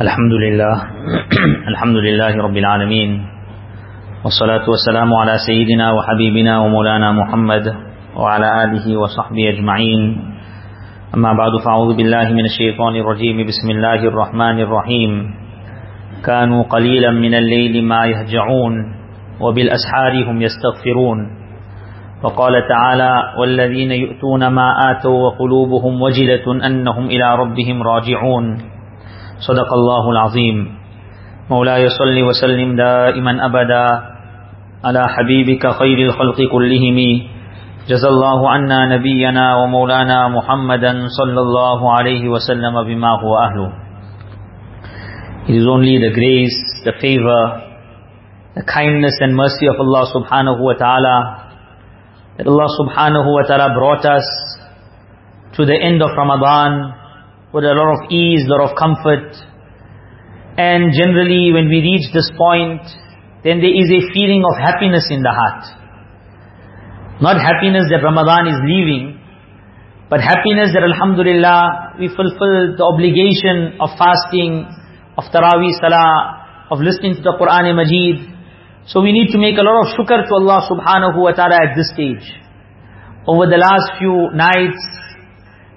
الحمد لله الحمد لله رب العالمين والصلاة والسلام على سيدنا وحبيبنا ومولانا محمد وعلى آله وصحبه أجمعين أما بعد فأعوذ بالله من الشيطان الرجيم بسم الله الرحمن الرحيم كانوا قليلا من الليل ما يهجعون وبالأسحار هم يستغفرون وقال تعالى والذين يؤتون ما آتوا وقلوبهم وجلة أنهم إلى ربهم راجعون صدق الله العظيم مولاي صل وسلم دائما أبدا على حبيبك خير الخلق كلهم جزى الله عنا نبينا ومولانا محمدا صلى الله عليه وسلم بما هو أهله It is only the grace, the favor, the kindness and mercy of Allah subhanahu wa ta'ala that Allah subhanahu wa ta'ala brought us to the end of Ramadan with a lot of ease, a lot of comfort. And generally when we reach this point, then there is a feeling of happiness in the heart. Not happiness that Ramadan is leaving, but happiness that Alhamdulillah, we fulfill the obligation of fasting, of Taraweeh Salah, of listening to the Quran and Majid. So we need to make a lot of shukr to Allah subhanahu wa ta'ala at this stage. Over the last few nights,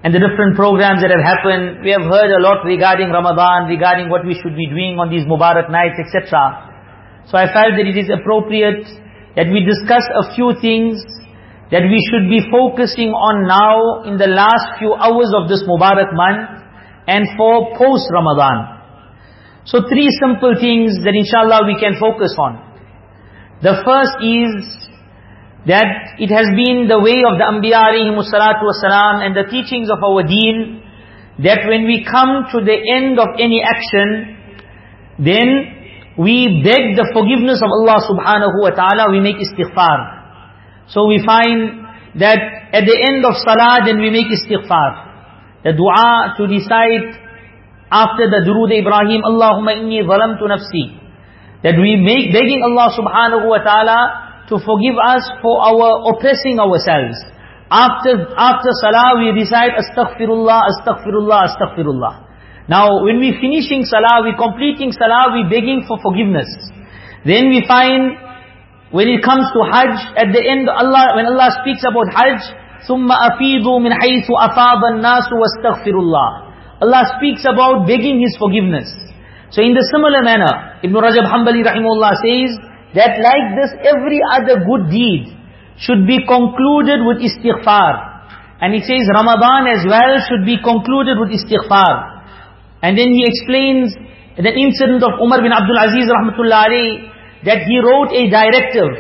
and the different programs that have happened, we have heard a lot regarding Ramadan, regarding what we should be doing on these Mubarak nights, etc. So I felt that it is appropriate that we discuss a few things that we should be focusing on now in the last few hours of this Mubarak month and for post-Ramadan. So three simple things that inshallah we can focus on. The first is that it has been the way of the Anbiya wasalam and the teachings of our deen that when we come to the end of any action, then we beg the forgiveness of Allah subhanahu wa ta'ala, we make istighfar. So we find that at the end of salah, then we make istighfar. The dua to recite after the durood Ibrahim, Allahumma inni zalamtu nafsi. That we make begging Allah subhanahu wa ta'ala to forgive us for our oppressing ourselves. After, after salah we recite astaghfirullah, astaghfirullah, astaghfirullah. Now when we finishing salah, we completing salah, we begging for forgiveness. Then we find when it comes to Hajj, at the end Allah, when Allah speaks about Hajj, ثُمَّ أَفِيدُوا مِنْ حَيْثُ أَفَاضَ النَّاسُ وَاسْتَغْفِرُ اللَّهِ Allah speaks about begging His forgiveness. So in the similar manner, Ibn Rajab Hanbali rahimahullah says, that like this every other good deed should be concluded with istighfar. And he says Ramadan as well should be concluded with istighfar. And then he explains the incident of Umar bin Abdul Aziz rahmatullah alayhi, that he wrote a directive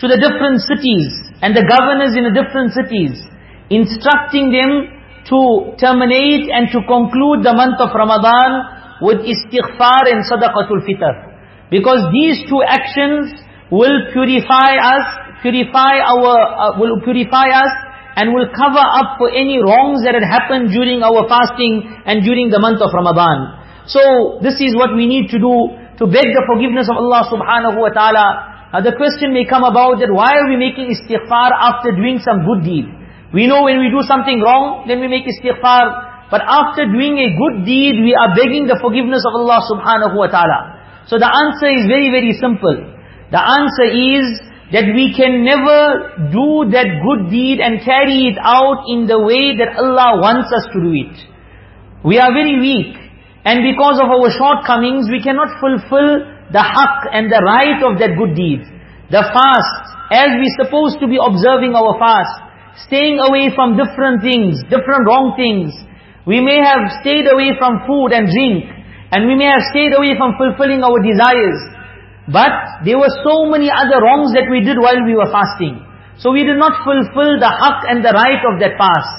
to the different cities and the governors in the different cities, instructing them to terminate and to conclude the month of Ramadan with istighfar and sadaqatul fitr. Because these two actions will purify us, purify our, uh, will purify us and will cover up for any wrongs that had happened during our fasting and during the month of Ramadan. So this is what we need to do to beg the forgiveness of Allah subhanahu wa ta'ala. Now the question may come about that why are we making istighfar after doing some good deed? We know when we do something wrong, then we make istighfar. But after doing a good deed, we are begging the forgiveness of Allah subhanahu wa ta'ala. So the answer is very, very simple. The answer is that we can never do that good deed and carry it out in the way that Allah wants us to do it. We are very weak. And because of our shortcomings, we cannot fulfill the haqq and the right of that good deed. The fast, as we're supposed to be observing our fast, staying away from different things, different wrong things. We may have stayed away from food and drink, and we may have stayed away from fulfilling our desires. But there were so many other wrongs that we did while we were fasting. So we did not fulfill the haqq and the right of that fast.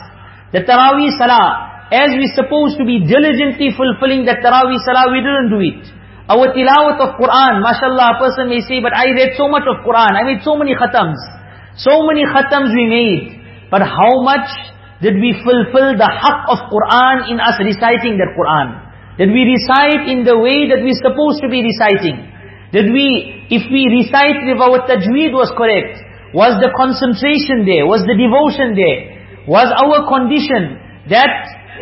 The Taraweeh Salah, as we supposed to be diligently fulfilling that Taraweeh Salah, we didn't do it. Our tilawat of Quran, mashallah, a person may say, but I read so much of Quran, I made so many khatams. So many khatams we made. But how much did we fulfill the haqq of Quran in us reciting that Quran? Did we recite in the way that we're supposed to be reciting? Did we, if we recite if our tajweed was correct, was the concentration there? Was the devotion there? Was our condition that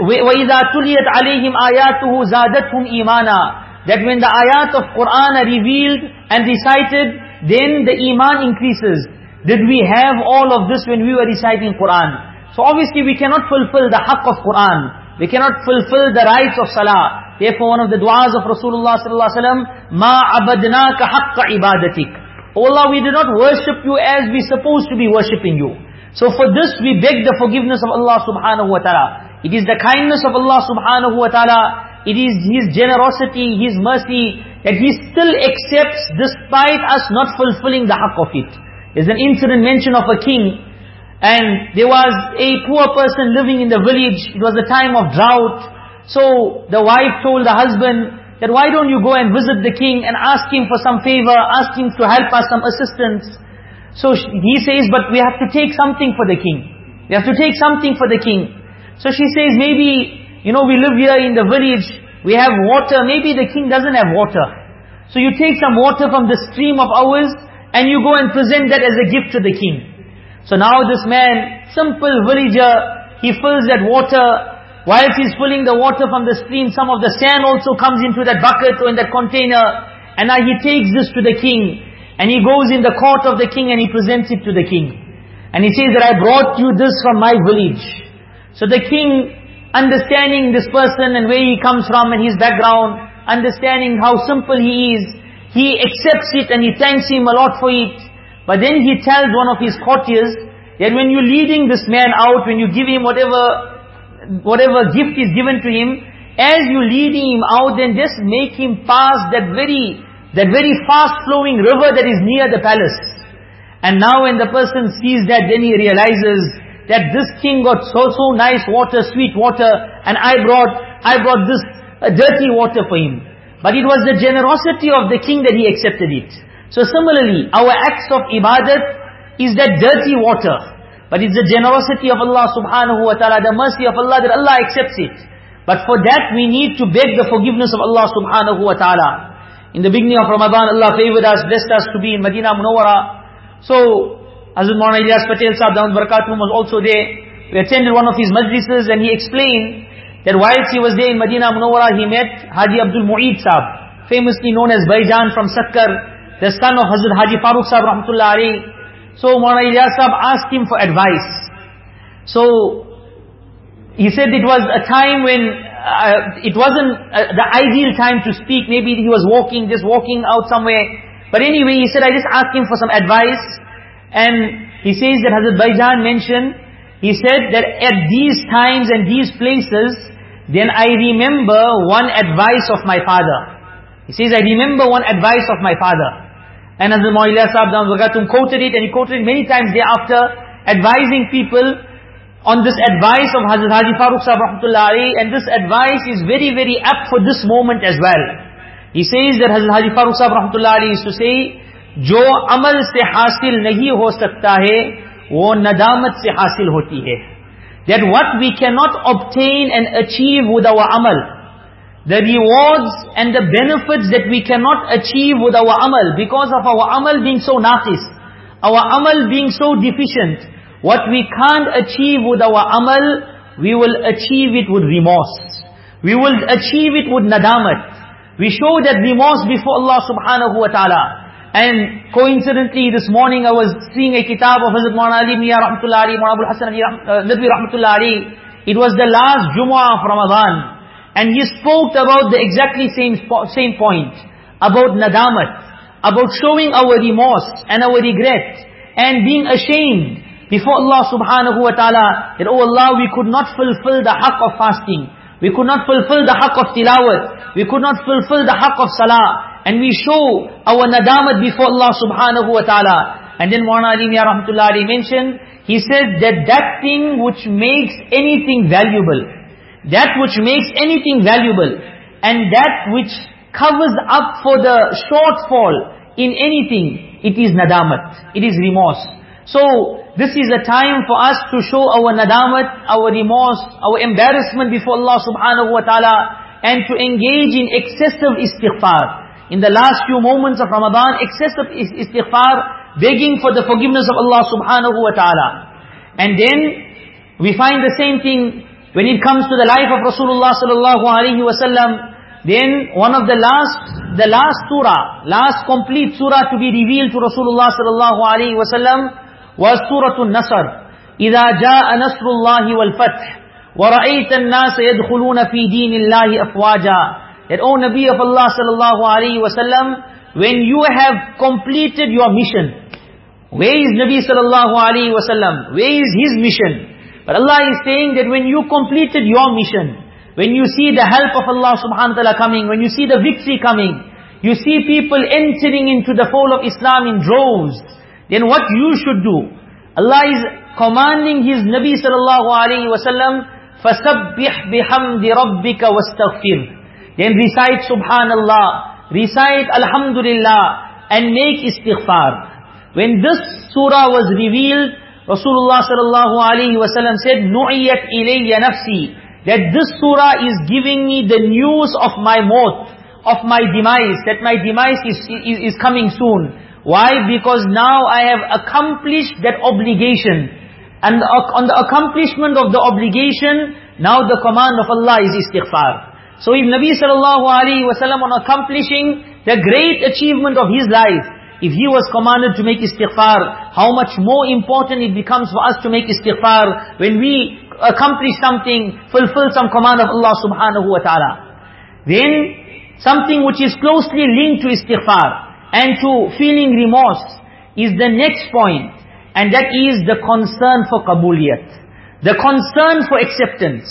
وَإِذَا تُلِيَتْ عَلَيْهِمْ آيَاتُهُ زَادَتْهُمْ إِيمَانًا That when the ayat of Qur'an are revealed and recited, then the iman increases. Did we have all of this when we were reciting Qur'an? So obviously we cannot fulfill the haqq of Qur'an. We cannot fulfill the rights of salah. Therefore, one of the du'as of Rasulullah sallallahu alaihi wasallam, ma abadnaka haqqa ibadatik. O Allah, we do not worship you as we supposed to be worshipping you. So for this, we beg the forgiveness of Allah subhanahu wa ta'ala. It is the kindness of Allah subhanahu wa ta'ala. It is His generosity, His mercy, that He still accepts despite us not fulfilling the haqq of it. There's an incident mentioned of a king and there was a poor person living in the village. It was a time of drought. So the wife told the husband, that why don't you go and visit the king and ask him for some favor, ask him to help us some assistance. So he says, but we have to take something for the king. We have to take something for the king. So she says, maybe, you know, we live here in the village, we have water, maybe the king doesn't have water. So you take some water from the stream of ours, and you go and present that as a gift to the king. So now this man, simple villager, he fills that water, Whilst he's pulling the water from the stream, some of the sand also comes into that bucket or in that container. And now he takes this to the king. And he goes in the court of the king and he presents it to the king. And he says that I brought you this from my village. So the king, understanding this person and where he comes from and his background, understanding how simple he is, he accepts it and he thanks him a lot for it. But then he tells one of his courtiers, that when you're leading this man out, when you give him whatever whatever gift is given to him, as you're leading him out, then just make him pass that very, that very fast-flowing river that is near the palace. And now when the person sees that, then he realizes that this king got so, so nice water, sweet water, and I brought, I brought this uh, dirty water for him. But it was the generosity of the king that he accepted it. So similarly, our acts of ibadat is that dirty water. But it's the generosity of Allah subhanahu wa ta'ala, the mercy of Allah that Allah accepts it. But for that we need to beg the forgiveness of Allah subhanahu wa ta'ala. In the beginning of Ramadan, Allah favored us, blessed us to be in Medina Munawwara. So, Hazrat Maulana Ilyas Patel Sahib Down Barakatum was also there. We attended one of his majlises and he explained that whilst he was there in Medina Munawwara, he met Haji Abdul Mu'eed Sahib, famously known as Baijan from Sukkur, the son of Hazrat Haji Farooq Sahib Rahmatullah alayhi. So Maulana Ilyas Sahib asked him for advice. So he said it was a time when uh, it wasn't uh, the ideal time to speak. Maybe he was walking, just walking out somewhere. But anyway, he said, I just asked him for some advice. And he says that Hazrat Baijan mentioned, he said that at these times and these places, then I remember one advice of my father. He says, I remember one advice of my father. And Hazrat Maulana Sahib Dhamzagatum quoted it and he quoted it many times thereafter, advising people on this advice of Hazrat Haji Farooq Sahib Rahmatullahi and this advice is very, very apt for this moment as well. He says that Hazrat Haji Farooq Sahib Rahmatullahi used to say, "Jo amal se hasil nahi ho sakta hai, wo nadamat se hasil hoti hai." that what we cannot obtain and achieve with our amal the rewards and the benefits that we cannot achieve with our amal because of our amal being so naqis, our amal being so deficient. What we can't achieve with our amal, we will achieve it with remorse. We will achieve it with nadamat. We show that remorse before Allah subhanahu wa ta'ala. And coincidentally this morning I was seeing a kitab of Hazrat Maulana Ali Miyan Rahmatullah Ali, Maulana Hassan uh, Nadwi Rahmatullah Ali. It was the last Jumu'ah of Ramadan. And he spoke about the exactly same, same point. About nadamat. About showing our remorse and our regret. And being ashamed before Allah subhanahu wa ta'ala. That, oh Allah, we could not fulfill the haqq of fasting. We could not fulfill the haqq of tilawat. We could not fulfill the haqq of salah. And we show our nadamat before Allah subhanahu wa ta'ala. And then Maulana Ali Miyan Rahmatullah mentioned, he said that that thing which makes anything valuable, that which makes anything valuable and that which covers up for the shortfall in anything, it is nadamat, it is remorse. So, this is a time for us to show our nadamat, our remorse, our embarrassment before Allah subhanahu wa ta'ala and to engage in excessive istighfar. In the last few moments of Ramadan, excessive istighfar, begging for the forgiveness of Allah subhanahu wa ta'ala. And then, we find the same thing when it comes to the life of Rasulullah sallallahu alaihi wasallam, then one of the last, the last surah, last complete surah to be revealed to Rasulullah sallallahu alaihi wasallam was Surah An-Nasr. إذا جاء نصر الله والفتح ورأيت الناس يدخلون في دين الله أفواجا That, O Nabi of Allah sallallahu alaihi wasallam, when you have completed your mission, where is Nabi sallallahu alaihi wasallam? Where is his mission? But Allah is saying that when you completed your mission, when you see the help of Allah subhanahu wa ta'ala coming, when you see the victory coming, you see people entering into the fold of Islam in droves, then what you should do? Allah is commanding His Nabi sallallahu alayhi wa sallam, فَسَبِّحْ بِحَمْدِ رَبِّكَ وَاسْتَغْفِرْ Then recite Subhanallah, recite Alhamdulillah, and make istighfar. When this surah was revealed, Rasulullah sallallahu alaihi wasallam said, "Nu'iyat ilayya nafsi." That this surah is giving me the news of my mort, of my demise, that my demise is, is, is coming soon. Why? Because now I have accomplished that obligation. And on the accomplishment of the obligation, now the command of Allah is istighfar. So if Nabi sallallahu on accomplishing the great achievement of his life, if he was commanded to make istighfar, how much more important it becomes for us to make istighfar when we accomplish something, fulfill some command of Allah subhanahu wa ta'ala. Then, something which is closely linked to istighfar and to feeling remorse is the next point. And that is the concern for qabuliyat. The concern for acceptance.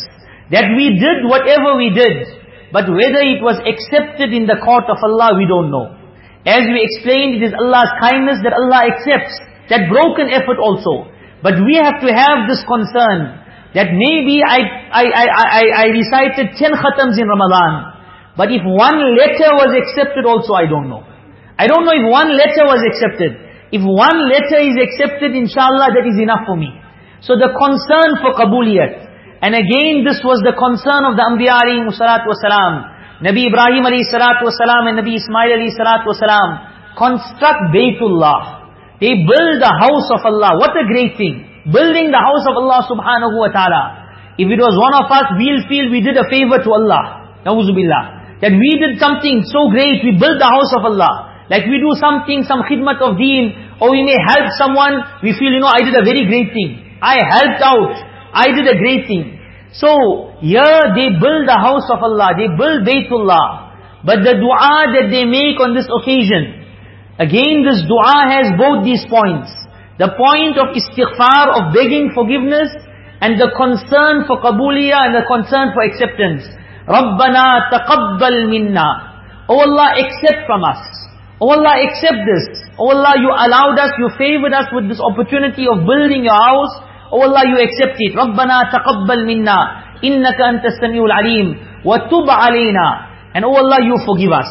That we did whatever we did, but whether it was accepted in the court of Allah, we don't know. As we explained, it is Allah's kindness that Allah accepts that broken effort also. But we have to have this concern that maybe I, I, I, I, I recited 10 khatams in Ramadan, but if one letter was accepted also, I don't know. I don't know if one letter was accepted. If one letter is accepted, inshallah, that is enough for me. So the concern for qabuliyat. And again, this was the concern of the Anbiya alayhi salatu wasalam. Nabi Ibrahim alayhi salatu wasalam and Nabi Ismail alayhi salatu wasalam construct Baytullah. They build the house of Allah. What a great thing building the house of Allah subhanahu wa ta'ala. If it was one of us, we'll feel we did a favor to Allah. Na'uzubillah. That we did something so great, we built the house of Allah. Like we do something, some khidmat of deen, or we may help someone, we feel, you know, I did a very great thing. I helped out. I did a great thing. So here they build the house of Allah, they build Baytullah. But the dua that they make on this occasion, again this dua has both these points. The point of istighfar, of begging forgiveness, and the concern for qabuliyah and the concern for acceptance. Rabbana taqabbal minna. Oh Allah, accept from us. Oh Allah, accept this. Oh Allah, you allowed us, you favored us with this opportunity of building your house, Oh Allah, you accept it. رَبَّنَا تَقَبَّلْ مِنَّا إِنَّكَ أَنْتَ الْعَلِيمُ وَتُبْ عَلَيْنَا And oh Allah, you forgive us.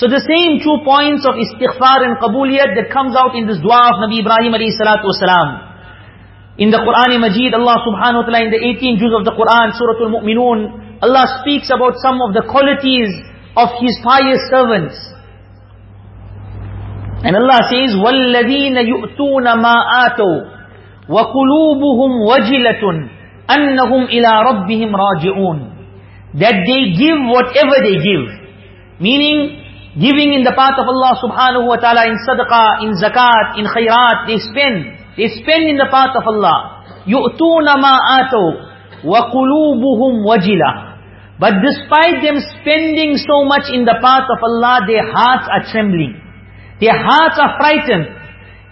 So the same two points of istighfar and qabuliyat that comes out in this dua of Nabi Ibrahim alayhi salatu wasalam. In the Qur'an Majid, Allah subhanahu wa ta'ala, in the 18 Juz of the Qur'an, Surah Al-Mu'minun, Allah speaks about some of the qualities of His pious servants. And Allah says, وَالَّذِينَ يُؤْتُونَ مَا آتَوْا وَقُلُوبُهُمْ وَجِلَةٌ أَنَّهُمْ إِلَىٰ رَبِّهِمْ رَاجِعُونَ That they give whatever they give. Meaning, Giving in the path of Allah subhanahu wa ta'ala in sadaqah, in zakat, in khairat, they spend. They spend in the path of Allah. يُؤْتُونَ مَا آتَوْا وَقُلُوبُهُمْ وَجِلَةً But despite them spending so much in the path of Allah, their hearts are trembling. Their hearts are frightened.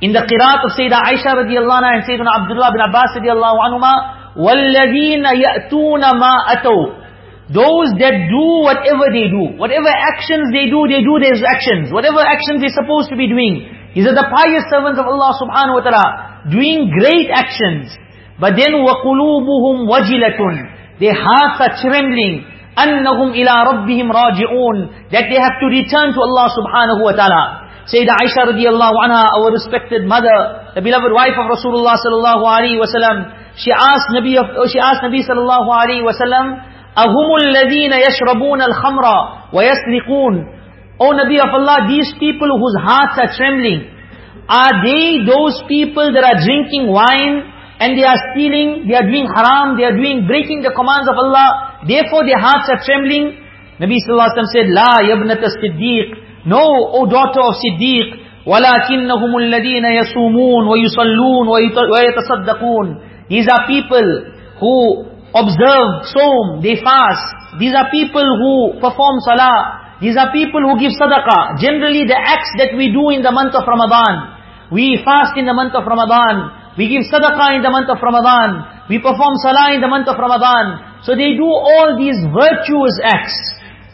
In the qiraat of Sayyidah Aisha radiallahu anha and Sayyidina Abdullah bin Abbas radiallahu anhuma, وَالَّذِينَ يَأْتُونَ مَا أَتَوْا those that do whatever they do, whatever actions they do, they do those actions. Whatever actions they're supposed to be doing. These are the pious servants of Allah subhanahu wa ta'ala, doing great actions. But then وَقُلُوبُهُمْ وَجِلَةٌ Their hearts are trembling. أَنَّهُمْ إِلَىٰ رَبِّهِمْ رَاجِعُونَ That they have to return to Allah subhanahu wa ta'ala. Sayyidah Aisha radiallahu anha, our respected mother, the beloved wife of Rasulullah sallallahu alaihi wasallam, she asked Nabi of, oh, she asked Nabi sallallahu alaihi wasallam, "Ahumul ladina yashrabun al khamra wa yasriqun?" O Nabi of Allah, these people whose hearts are trembling, are they those people that are drinking wine and they are stealing, they are doing haram, they are doing breaking the commands of Allah, therefore their hearts are trembling? Nabi sallallahu alaihi wasallam said, "La yabnat as-siddiq." No, O daughter of Siddiq, وَلَكِنَّهُمُ الَّذِينَ يَصُومُونَ وَيُصَلُّونَ وَيَتَصَدَّقُونَ These are people who observe, saum, they fast. These are people who perform salah. These are people who give sadaqah. Generally the acts that we do in the month of Ramadan. We fast in the month of Ramadan. We give sadaqah in the month of Ramadan. We perform salah in the month of Ramadan. So they do all these virtuous acts.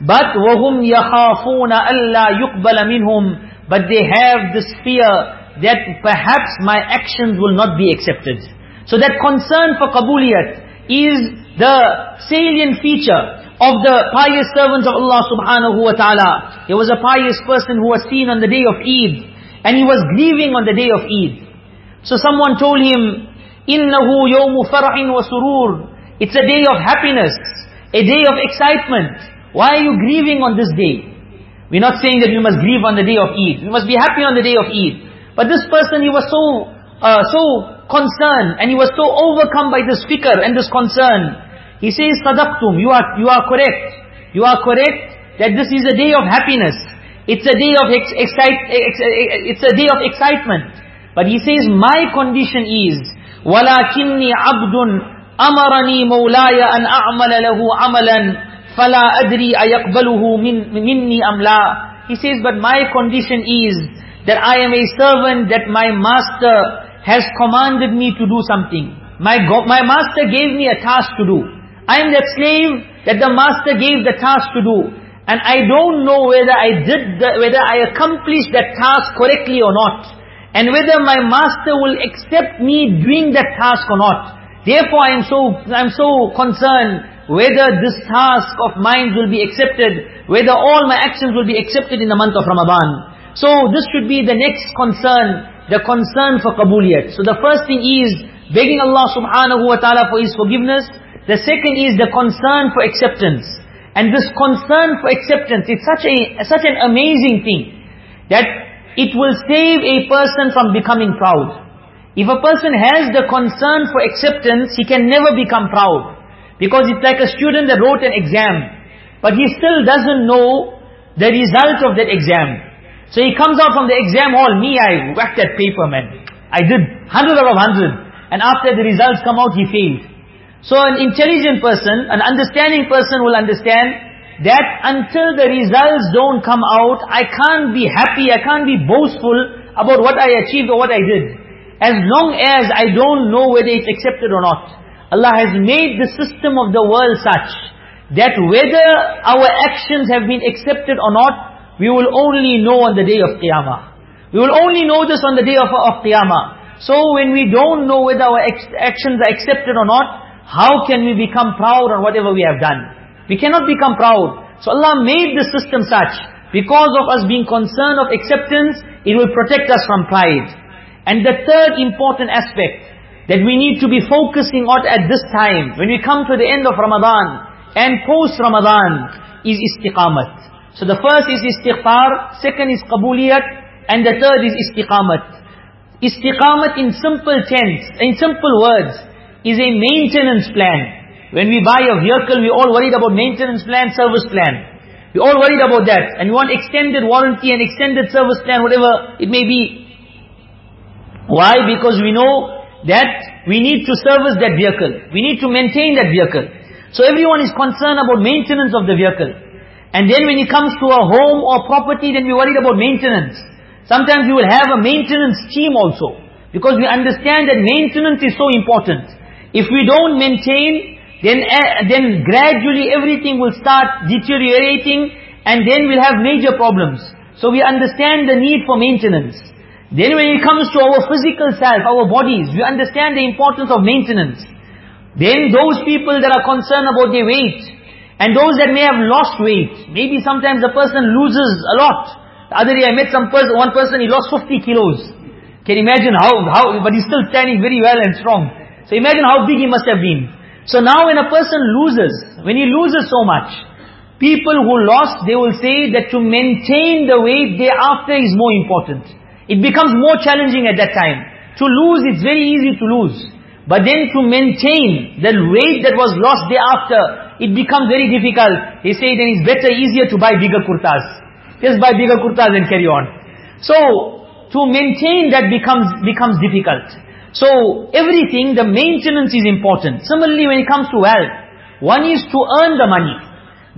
But wahum يَخَافُونَ أَلَّا يُقْبَلَ minhum. But they have this fear that perhaps my actions will not be accepted. So that concern for qabuliyat is the salient feature of the pious servants of Allah subhanahu wa ta'ala. There was a pious person who was seen on the day of Eid. And he was grieving on the day of Eid. So someone told him, إِنَّهُ يَوْمُ wa surūr. It's a day of happiness, a day of excitement. Why are you grieving on this day? We're not saying that we must grieve on the day of Eid. We must be happy on the day of Eid. But this person, he was so, uh, so concerned, and he was so overcome by this fikr and this concern. He says, Sadaqtum, you are, you are correct. You are correct that this is a day of happiness. It's a day of ex excite, ex it's a day of excitement. But he says, my condition is, وَلَكِنِّي عَبْدٌ أَمَرَنِي مَوْلَايَ أَنْ أَعْمَلَ لَهُ عَمَلًا فَلَا أَدْرِي أَيَقْبَلُهُ مِنِّي أَمْ لَا He says, but my condition is, that I am a servant that my master has commanded me to do something. My, my master gave me a task to do. I am that slave that the master gave the task to do. And I don't know whether I did, the, whether I accomplished that task correctly or not and whether my master will accept me doing that task or not. Therefore I am so, I am so concerned whether this task of mine will be accepted, whether all my actions will be accepted in the month of Ramadan. So this should be the next concern, the concern for qabuliyat. So the first thing is begging Allah subhanahu wa ta'ala for His forgiveness. The second is the concern for acceptance. And this concern for acceptance, it's such a such an amazing thing that it will save a person from becoming proud. If a person has the concern for acceptance, he can never become proud. Because it's like a student that wrote an exam, but he still doesn't know the result of that exam. So he comes out from the exam hall, me, I whacked that paper, man. I did hundred out of hundred. And after the results come out, he failed. So an intelligent person, an understanding person will understand that until the results don't come out, I can't be happy, I can't be boastful about what I achieved or what I did. As long as I don't know whether it's accepted or not. Allah has made the system of the world such that whether our actions have been accepted or not, we will only know on the day of Qiyamah. We will only know this on the day of, of Qiyamah. So when we don't know whether our actions are accepted or not, how can we become proud on whatever we have done? We cannot become proud. So Allah made the system such. Because of us being concerned of acceptance, it will protect us from pride. And the third important aspect that we need to be focusing on at this time, when we come to the end of Ramadan and post-Ramadan, is istiqamat. So the first is istighfar, second is qabuliyat, and the third is istiqamat. Istiqamat in simple tense, in simple words, is a maintenance plan. When we buy a vehicle, we all worried about maintenance plan, service plan. We all worried about that. And we want extended warranty and extended service plan, whatever it may be. Why? Because we know that we need to service that vehicle. We need to maintain that vehicle. So everyone is concerned about maintenance of the vehicle. And then when it comes to a home or property, then we're worried about maintenance. Sometimes we will have a maintenance team also. Because we understand that maintenance is so important. If we don't maintain, then, uh, then gradually everything will start deteriorating and then we'll have major problems. So we understand the need for maintenance. Then when it comes to our physical self, our bodies, we understand the importance of maintenance. Then those people that are concerned about their weight, and those that may have lost weight, maybe sometimes the person loses a lot. The other day I met some person, one person, he lost 50 kilos. Can you imagine how, how, but he's still standing very well and strong. So imagine how big he must have been. So now when a person loses, when he loses so much, people who lost, they will say that to maintain the weight thereafter is more important. It becomes more challenging at that time. To lose, it's very easy to lose. But then to maintain the weight that was lost thereafter, it becomes very difficult. They say then it's better, easier to buy bigger kurtas. Just buy bigger kurtas and carry on. So, to maintain that becomes, becomes difficult. So, everything, the maintenance is important. Similarly, when it comes to wealth, one is to earn the money,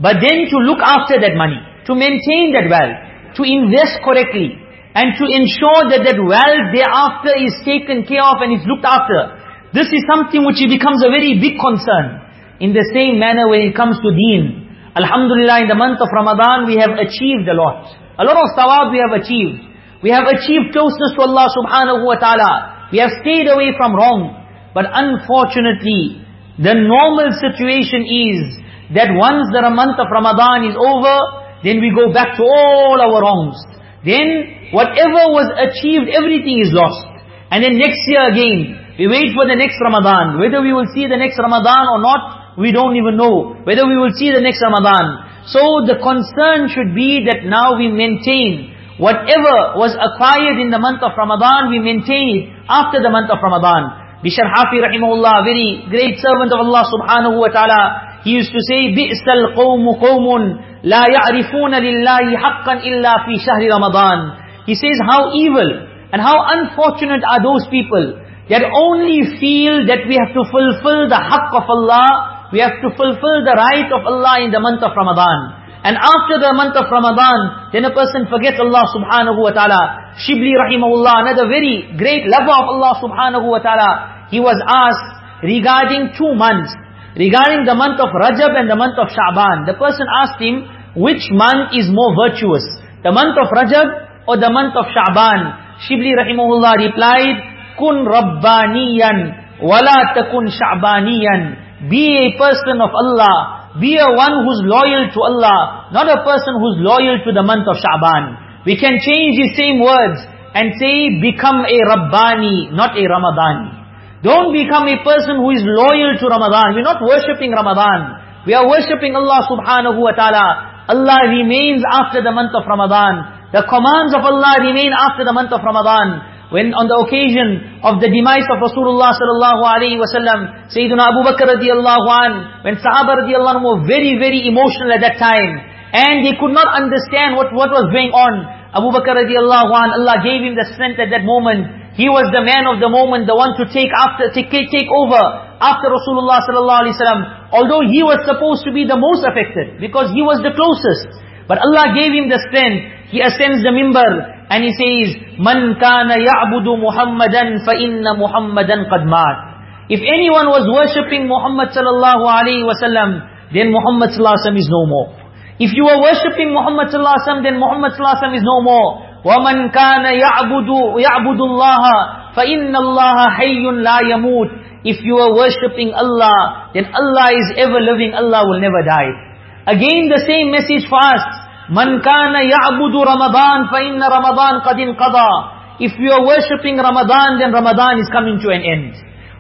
but then to look after that money, to maintain that wealth, to invest correctly, and to ensure that that wealth thereafter is taken care of and is looked after. This is something which becomes a very big concern. In the same manner when it comes to deen. Alhamdulillah, in the month of Ramadan, we have achieved a lot. A lot of thawab we have achieved. We have achieved closeness to Allah subhanahu wa ta'ala. We have stayed away from wrong. But unfortunately, the normal situation is that once the month of Ramadan is over, then we go back to all our wrongs. Then whatever was achieved, everything is lost. And then next year again, we wait for the next Ramadan. Whether we will see the next Ramadan or not, we don't even know. Whether we will see the next Ramadan. So the concern should be that now we maintain whatever was acquired in the month of Ramadan, we maintain it after the month of Ramadan. Bishr Hafi rahimahullah, very great servant of Allah subhanahu wa ta'ala, he used to say, بِئْسَ الْقَوْمُ قَوْمٌ لا ya'rifuna لله حقا إلا في شهر رمضان. He says how evil and how unfortunate are those people that only feel that we have to fulfill the haqq of Allah, we have to fulfill the right of Allah in the month of Ramadan. And after the month of Ramadan, then a person forgets Allah subhanahu wa ta'ala. Shibli rahimahullah, another very great lover of Allah subhanahu wa ta'ala, he was asked regarding two months, regarding the month of Rajab and the month of Sha'ban. The person asked him, which month is more virtuous? The month of Rajab or the month of Sha'ban? Shibli rahimahullah replied, kun rabbaniyan wala takun sha'baniyan. Be a person of Allah. Be a one who's loyal to Allah not a person who's loyal to the month of Sha'ban. We can change these same words and say become a rabbani not a ramadani. Don't become a person who is loyal to Ramadan. We're not worshipping Ramadan. We are worshipping Allah subhanahu wa ta'ala Allah remains after the month of Ramadan the commands of Allah remain after the month of Ramadan when on the occasion of the demise of Rasulullah sallallahu alaihi wasallam, Sayyidina Abu Bakr radiallahu an, when Sahaba radiallahu an were very, very emotional at that time, and they could not understand what, what was going on. Abu Bakr radiallahu an, Allah gave him the strength at that moment. He was the man of the moment, the one to take after, take, take over after Rasulullah sallallahu alaihi wasallam. Although he was supposed to be the most affected, because he was the closest. But Allah gave him the strength. He ascends the mimbar, and he says, Man kana ya'budu Muhammadan fa inna Muhammadan qad mat. If anyone was worshipping Muhammad sallallahu alayhi wasallam, then Muhammad sallallahu alayhi wasallam is no more. If you are worshipping Muhammad sallallahu alayhi wasallam, then Muhammad sallallahu alayhi wasallam is no more. وَمَنْ كَانَ يَعْبُدُ يَعْبُدُ اللَّهَ فَإِنَّ اللَّهَ حَيٌّ لَا يَمُوتُ If you are worshipping Allah, then Allah is ever living, Allah will never die. Again the same message for us. Man kana ya'budu Ramadan fa inna Ramadan qad inqada. If we are worshipping Ramadan, then Ramadan is coming to an end.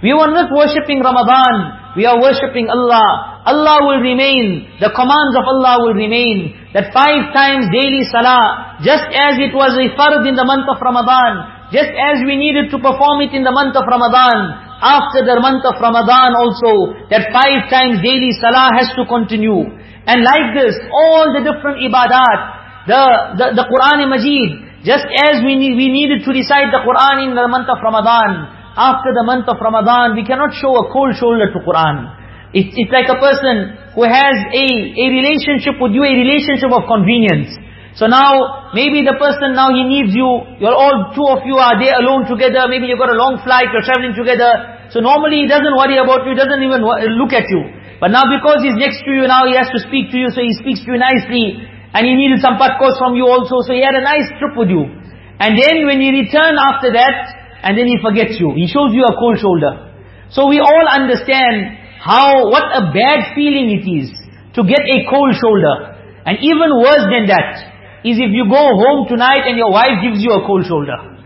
We are not worshipping Ramadan, we are worshipping Allah. Allah will remain, the commands of Allah will remain. That five times daily salah, just as it was a fard in the month of Ramadan, just as we needed to perform it in the month of Ramadan, after the month of Ramadan also, that five times daily salah has to continue. And like this, all the different ibadat, the, the, the Quran Majid, just as we, need, we needed to recite the Quran in the month of Ramadan, after the month of Ramadan, we cannot show a cold shoulder to Quran. It's, it's like a person who has a, a relationship with you, a relationship of convenience. So now, maybe the person now he needs you, you're all, two of you are there alone together, maybe you've got a long flight, you're traveling together. So normally he doesn't worry about you, he doesn't even look at you. But now because he's next to you, now he has to speak to you, so he speaks to you nicely. And he needed some patkos from you also, so he had a nice trip with you. And then when he return after that, and then he forgets you. He shows you a cold shoulder. So we all understand how, what a bad feeling it is to get a cold shoulder. And even worse than that is if you go home tonight and your wife gives you a cold shoulder.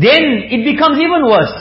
Then it becomes even worse.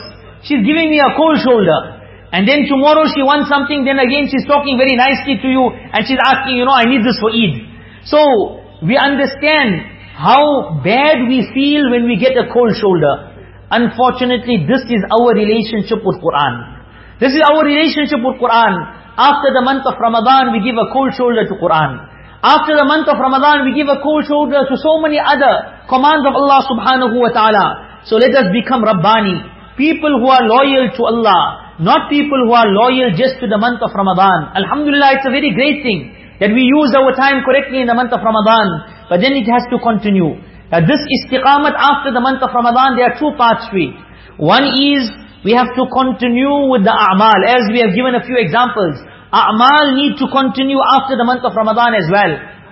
She's giving me a cold shoulder. And then tomorrow she wants something, then again she's talking very nicely to you, and she's asking, you know, I need this for Eid. So, we understand how bad we feel when we get a cold shoulder. Unfortunately, this is our relationship with Quran. This is our relationship with Quran. After the month of Ramadan, we give a cold shoulder to Quran. After the month of Ramadan, we give a cold shoulder to so many other commands of Allah subhanahu wa ta'ala. So let us become Rabbani. People who are loyal to Allah. Not people who are loyal just to the month of Ramadan. Alhamdulillah, it's a very great thing that we use our time correctly in the month of Ramadan. But then it has to continue. That this istiqamat after the month of Ramadan, there are two parts to it. One is, we have to continue with the a'mal, as we have given a few examples. A'mal need to continue after the month of Ramadan as well.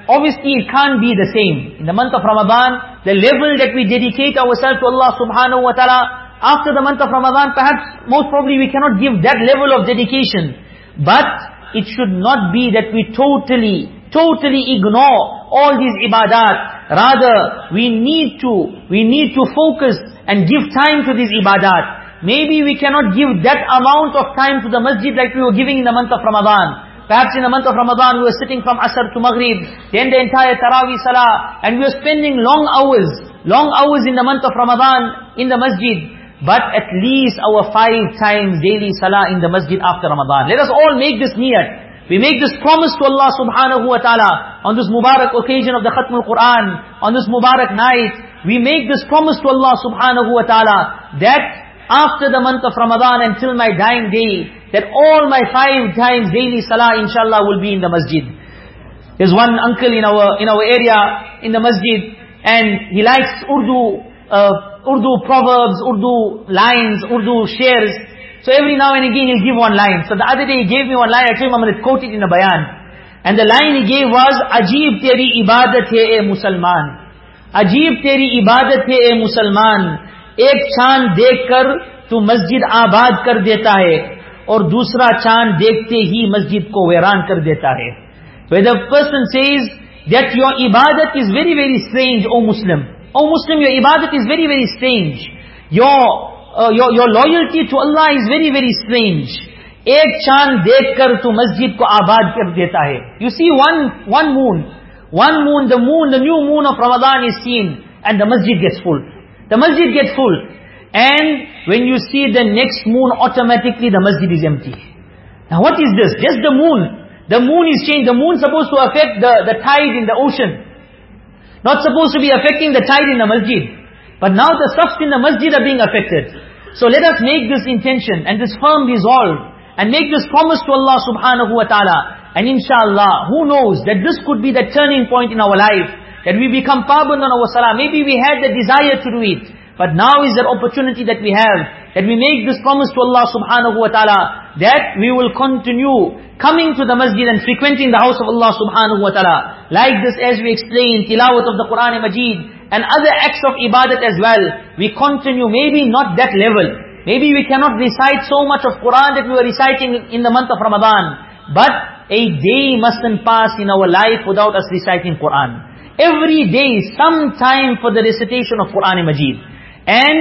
Obviously, it can't be the same. In the month of Ramadan, the level that we dedicate ourselves to Allah subhanahu wa ta'ala, after the month of Ramadan, perhaps, most probably we cannot give that level of dedication. But, it should not be that we totally, totally ignore all these ibadat. Rather, we need to, we need to focus and give time to these ibadat. Maybe we cannot give that amount of time to the masjid like we were giving in the month of Ramadan. Perhaps in the month of Ramadan we were sitting from Asr to Maghrib, then the entire Taraweeh Salah, and we were spending long hours, long hours in the month of Ramadan in the masjid. But at least our five times daily Salah in the masjid after Ramadan. Let us all make this niyat. We make this promise to Allah subhanahu wa ta'ala on this Mubarak occasion of the Khatmul Quran, on this Mubarak night. We make this promise to Allah subhanahu wa ta'ala that after the month of Ramadan until my dying day, that all my five times daily salah inshallah will be in the masjid. There's one uncle in our in our area in the masjid and he likes Urdu uh, Urdu proverbs, Urdu lines, Urdu shares. So every now and again he'll give one line. So the other day he gave me one line, I told him I'm going to quote it in a bayan. And the line he gave was, Ajeeb teri ibadat hai eh, musalman. Ajeeb teri ibadat hai eh, musalman. Ek chan dekh kar tu masjid abad kar deta hai. Or dusra chan dekhte hi masjid ko vairan kar deta hai. Where the person says that your ibadat is very very strange, O Muslim. O Muslim, your ibadat is very very strange. Your uh, your, your loyalty to Allah is very, very strange. Ek chand dekh kar tu masjid ko abad. You see one, one moon. One moon, the moon, the new moon of Ramadan is seen. And the masjid gets full. The masjid gets full. And when you see the next moon, automatically the masjid is empty. Now what is this? Just the moon. The moon is changed. The moon is supposed to affect the, the tide in the ocean. Not supposed to be affecting the tide in the masjid. But now the saffs in the masjid are being affected. So let us make this intention and this firm resolve and make this promise to Allah subhanahu wa ta'ala. And inshallah, who knows that this could be the turning point in our life that we become paband on our salah. Maybe we had the desire to do it. But now is that opportunity that we have, that we make this promise to Allah subhanahu wa ta'ala, that we will continue coming to the masjid and frequenting the house of Allah subhanahu wa ta'ala. Like this as we explain, tilawat of the Quran and Majid, and other acts of ibadat as well. We continue, maybe not that level. Maybe we cannot recite so much of Quran that we were reciting in the month of Ramadan. But a day mustn't pass in our life without us reciting Quran. Every day, some time for the recitation of Quran and Majid. And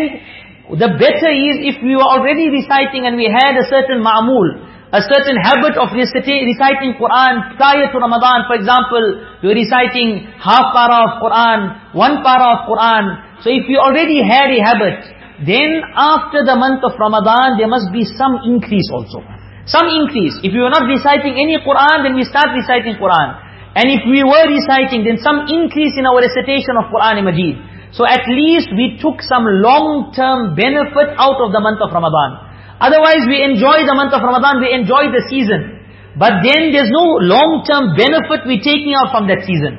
the better is if we were already reciting and we had a certain ma'amul, a certain habit of reciting Quran prior to Ramadan. For example, were reciting half para of Quran, one para of Quran. So if we already had a habit, then after the month of Ramadan, there must be some increase also. Some increase. If we were not reciting any Quran, then we start reciting Quran. And if we were reciting, then some increase in our recitation of Quran and Majid. So at least we took some long-term benefit out of the month of Ramadan. Otherwise we enjoy the month of Ramadan, we enjoy the season. But then there's no long-term benefit we're taking out from that season.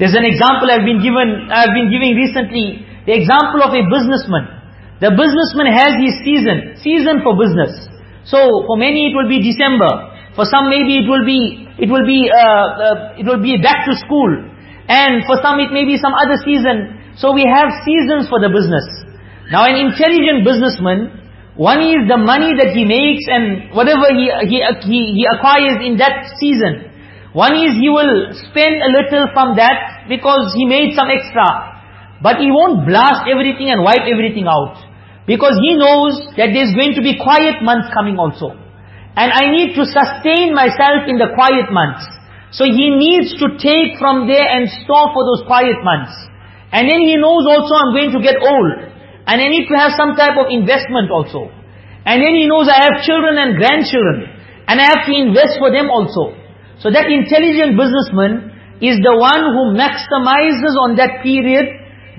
There's an example I've been given, I've been giving recently, the example of a businessman. The businessman has his season, season for business. So for many it will be December. For some maybe it will be, it will be, uh, uh, it will be back to school. And for some it may be some other season. So we have seasons for the business. Now an intelligent businessman, one is the money that he makes and whatever he, he, he, he acquires in that season. One is he will spend a little from that because he made some extra. But he won't blast everything and wipe everything out. Because he knows that there's going to be quiet months coming also. And I need to sustain myself in the quiet months. So he needs to take from there and store for those quiet months. And then he knows also I'm going to get old. And I need to have some type of investment also. And then he knows I have children and grandchildren. And I have to invest for them also. So that intelligent businessman is the one who maximizes on that period,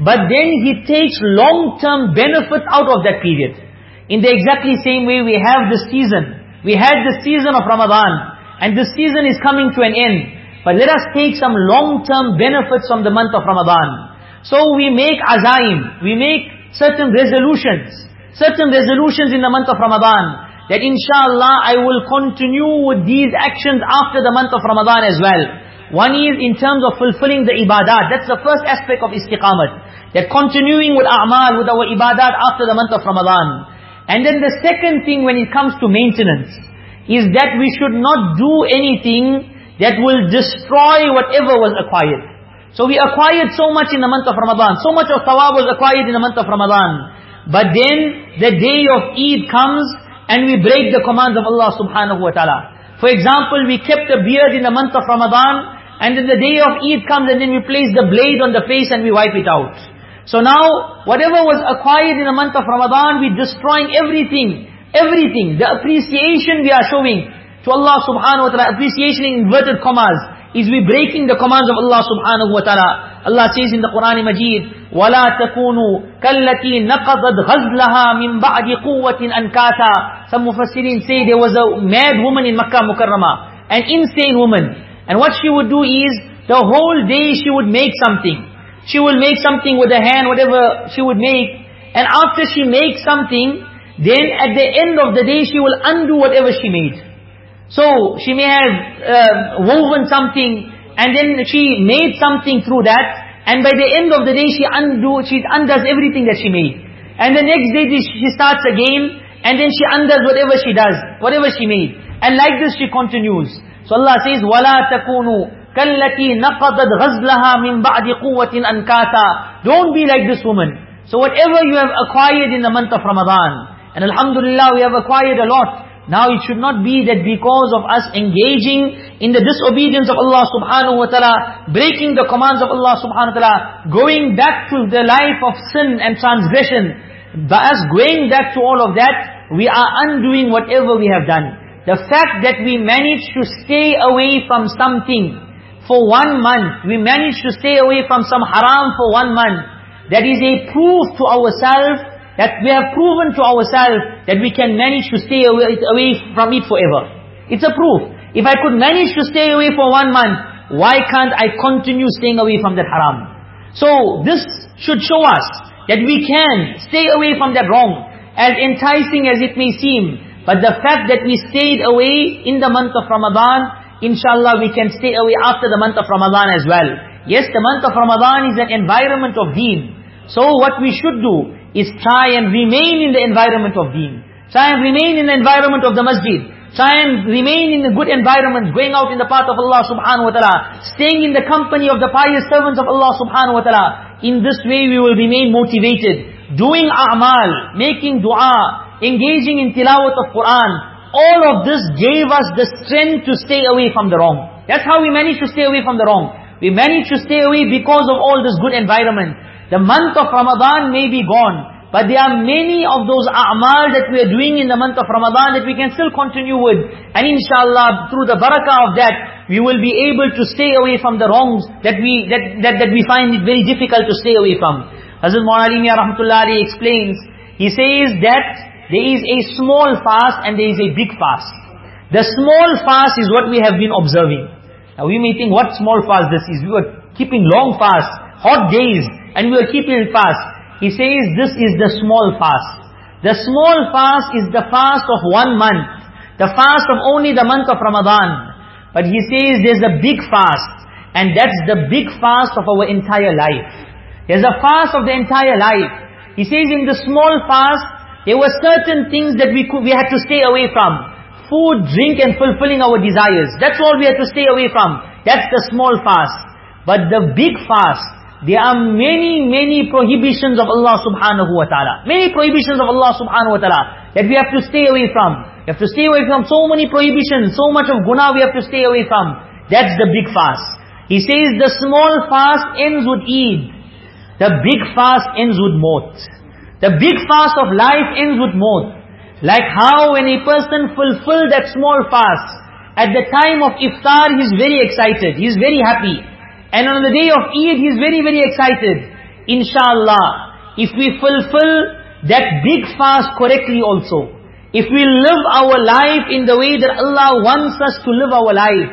but then he takes long-term benefit out of that period. In the exactly same way we have this season. We had the season of Ramadan, and this season is coming to an end. But let us take some long-term benefits from the month of Ramadan. So we make azaim, we make certain resolutions certain resolutions in the month of Ramadan, that inshallah I will continue with these actions after the month of Ramadan as well. One is in terms of fulfilling the ibadat. That's the first aspect of istiqamat. That continuing with a'mal, with our ibadat after the month of Ramadan. And then the second thing when it comes to maintenance, is that we should not do anything that will destroy whatever was acquired. So we acquired so much in the month of Ramadan. So much of thawab was acquired in the month of Ramadan. But then the day of Eid comes and we break the commands of Allah subhanahu wa ta'ala. For example, we kept a beard in the month of Ramadan and then the day of Eid comes and then we place the blade on the face and we wipe it out. So now, whatever was acquired in the month of Ramadan, we're destroying everything. Everything. The appreciation we are showing to Allah subhanahu wa ta'ala, appreciation in inverted commas, is we breaking the commands of Allah subhanahu wa ta'ala. Allah says in the Quran Majid, وَلَا تَكُونُوا كَالَّتِي نَقَضَتْ غَزْلَهَا مِنْ بَعْدِ قُوَّةٍ أَنْكَاثًا Some Mufassirin say there was a mad woman in Makkah Mukarramah, an insane woman. And what she would do is, the whole day she would make something. She will make something with her hand, whatever she would make. And after she makes something, then at the end of the day she will undo whatever she made. So, she may have uh, woven something, and then she made something through that, and by the end of the day, she undo, she undoes everything that she made. And the next day, she starts again, and then she undoes whatever she does, whatever she made. And like this, she continues. So Allah says, وَلَا تَكُونُوا كَالَّتِي نَقَضَتْ غَزْلَهَا مِنْ بَعْدِ قُوَّةٍ أَنْكَاثًا Don't be like this woman. So whatever you have acquired in the month of Ramadan, and Alhamdulillah, we have acquired a lot. now it should not be that because of us engaging in the disobedience of Allah subhanahu wa ta'ala, breaking the commands of Allah subhanahu wa ta'ala, going back to the life of sin and transgression, by us going back to all of that, we are undoing whatever we have done. The fact that we managed to stay away from something for one month, we managed to stay away from some haram for one month, that is a proof to ourselves that we have proven to ourselves that we can manage to stay away, away from it forever. It's a proof. If I could manage to stay away for one month, why can't I continue staying away from that haram? So this should show us that we can stay away from that wrong, as enticing as it may seem. But the fact that we stayed away in the month of Ramadan, inshallah we can stay away after the month of Ramadan as well. Yes, the month of Ramadan is an environment of deen. So what we should do is try and remain in the environment of deen. Try and remain in the environment of the masjid. Try and remain in a good environment, going out in the path of Allah subhanahu wa ta'ala, staying in the company of the pious servants of Allah subhanahu wa ta'ala. In this way we will remain motivated. Doing a'mal, making dua, engaging in tilawat of Quran, all of this gave us the strength to stay away from the wrong. That's how we managed to stay away from the wrong. We managed to stay away because of all this good environment. The month of Ramadan may be gone, but there are many of those a'mal that we are doing in the month of Ramadan that we can still continue with. And inshallah, through the barakah of that, we will be able to stay away from the wrongs that we that that, that we find it very difficult to stay away from. Hazrat Moulana Ali Miyan Rahmatullahi explains, he says that there is a small fast and there is a big fast. The small fast is what we have been observing. Now we may think what small fast this is. We were keeping long fast, hot days, and we are keeping fast. He says this is the small fast. The small fast is the fast of one month. The fast of only the month of Ramadan. But he says there's a big fast. And that's the big fast of our entire life. There's a fast of the entire life. He says in the small fast, there were certain things that we could, we had to stay away from. Food, drink and fulfilling our desires. That's all we had to stay away from. That's the small fast. But the big fast, there are many, many prohibitions of Allah subhanahu wa ta'ala. Many prohibitions of Allah subhanahu wa ta'ala that we have to stay away from. We have to stay away from so many prohibitions, so much of guna we have to stay away from. That's the big fast. He says the small fast ends with Eid. The big fast ends with maut. The big fast of life ends with maut. Like how when a person fulfills that small fast, at the time of iftar he's very excited, he's very happy. And on the day of Eid he's very very excited. Inshallah, if we fulfill that big fast correctly also, if we live our life in the way that Allah wants us to live our life,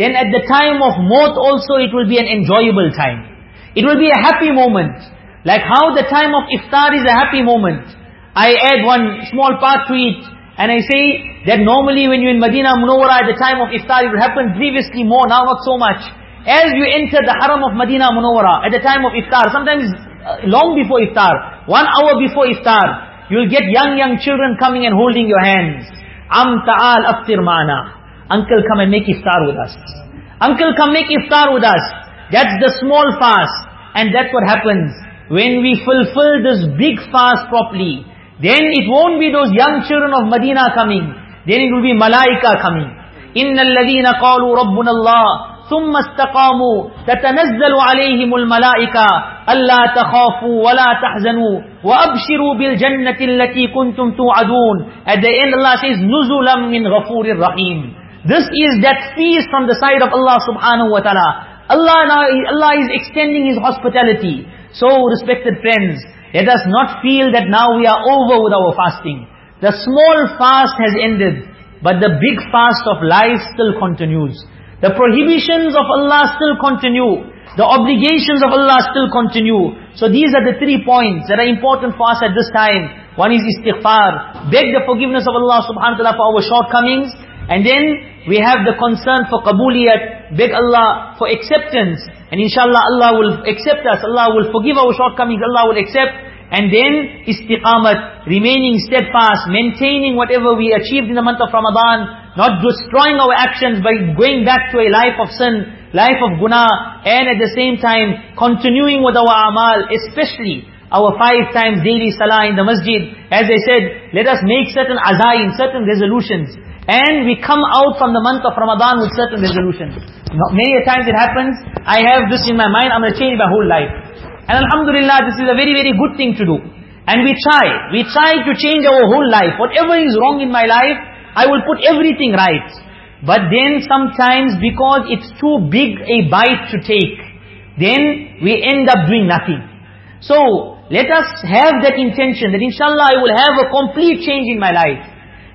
then at the time of maut also it will be an enjoyable time. It will be a happy moment. Like how the time of iftar is a happy moment. I add one small part to it, and I say that normally when you're in Medina Munawwara at the time of iftar, it would happen previously more, now not so much. As you enter the haram of Medina Munawwara at the time of iftar, sometimes uh, long before iftar, one hour before iftar, you'll get young, young children coming and holding your hands. Am ta'al aftir ma'ana. Uncle come and make iftar with us. Uncle come make iftar with us. That's the small fast. And that's what happens. When we fulfill this big fast properly, then it won't be those young children of Medina coming. Then it will be malaika coming. إِنَّ الَّذِينَ قَالُوا رَبُّنَا اللَّهِ ثم استقاموا تتنزل عليهم الملائكة ألا تخافوا ولا تحزنوا وأبشروا بالجنة التي كنتم توعدون At the end Allah says نزلا من غفور رحيم This is that feast from the side of Allah subhanahu wa ta'ala. Allah, Allah is extending His hospitality. So respected friends, let us not feel that now we are over with our fasting. The small fast has ended, but the big fast of life still continues. The prohibitions of Allah still continue. The obligations of Allah still continue. So these are the three points that are important for us at this time. One is istighfar. Beg the forgiveness of Allah subhanahu wa ta'ala for our shortcomings. And then we have the concern for qabuliyat. Beg Allah for acceptance. And inshallah Allah will accept us. Allah will forgive our shortcomings. Allah will accept. And then istiqamat, remaining steadfast, maintaining whatever we achieved in the month of Ramadan, not destroying our actions by going back to a life of sin, life of guna, and at the same time continuing with our amal, especially our five times daily salah in the masjid. As I said, let us make certain azaim, certain resolutions. And we come out from the month of Ramadan with certain resolutions. Many a times it happens, I have this in my mind, I'm going to change my whole life. And Alhamdulillah, this is a very, very good thing to do. And we try. We try to change our whole life. Whatever is wrong in my life, I will put everything right. But then sometimes because it's too big a bite to take, then we end up doing nothing. So, let us have that intention that inshallah I will have a complete change in my life.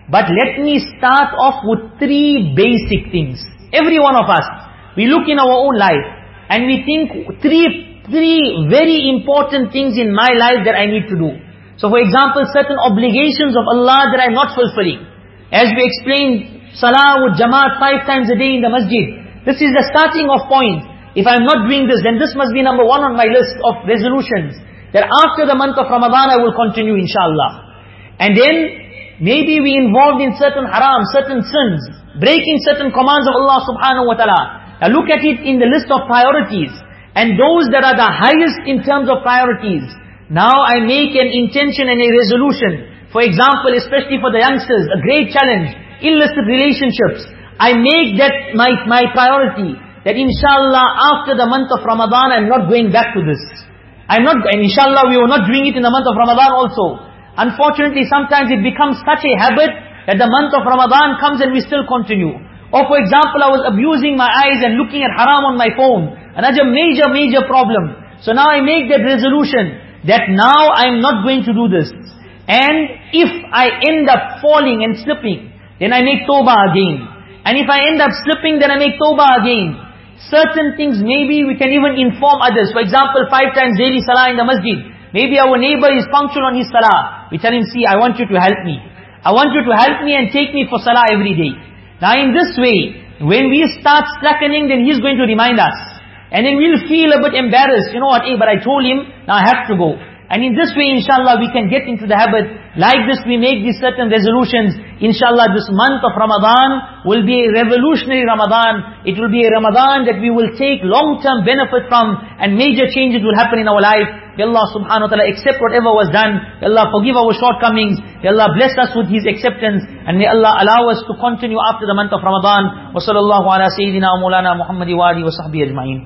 But let me start off with three basic things. Every one of us, we look in our own life and we think three three very important things in my life that I need to do. So for example, certain obligations of Allah that I'm not fulfilling. As we explained, salah with jamaat five times a day in the masjid. This is the starting of point. If I'm not doing this, then this must be number one on my list of resolutions. That after the month of Ramadan, I will continue inshallah. And then, maybe we involved in certain haram, certain sins, breaking certain commands of Allah subhanahu wa ta'ala. Now look at it in the list of priorities. And those that are the highest in terms of priorities. Now I make an intention and a resolution. For example, especially for the youngsters, a great challenge, illicit relationships. I make that my, my priority. That inshallah after the month of Ramadan I'm not going back to this. I'm not, and inshallah we were not doing it in the month of Ramadan also. Unfortunately sometimes it becomes such a habit that the month of Ramadan comes and we still continue. Or for example, I was abusing my eyes and looking at haram on my phone. Another major, major problem. So now I make that resolution that now I'm not going to do this. And if I end up falling and slipping, then I make tawbah again. And if I end up slipping, then I make tawbah again. Certain things maybe we can even inform others. For example, five times daily salah in the masjid. Maybe our neighbor is punctual on his salah. We tell him, see, I want you to help me. I want you to help me and take me for salah every day. Now in this way, when we start slackening, then he's going to remind us. And then we'll feel a bit embarrassed. You know what, hey, but I told him, now I have to go. And in this way, inshallah, we can get into the habit. Like this, we make these certain resolutions. Inshallah, this month of Ramadan will be a revolutionary Ramadan. It will be a Ramadan that we will take long-term benefit from and major changes will happen in our life. May Allah subhanahu wa ta'ala accept whatever was done. Allah forgive our shortcomings. Allah bless us with His acceptance. And may Allah allow us to continue after the month of Ramadan. Wa sallallahu ala sayyidina wa Muhammadi wa wa sahbihi ajma'in.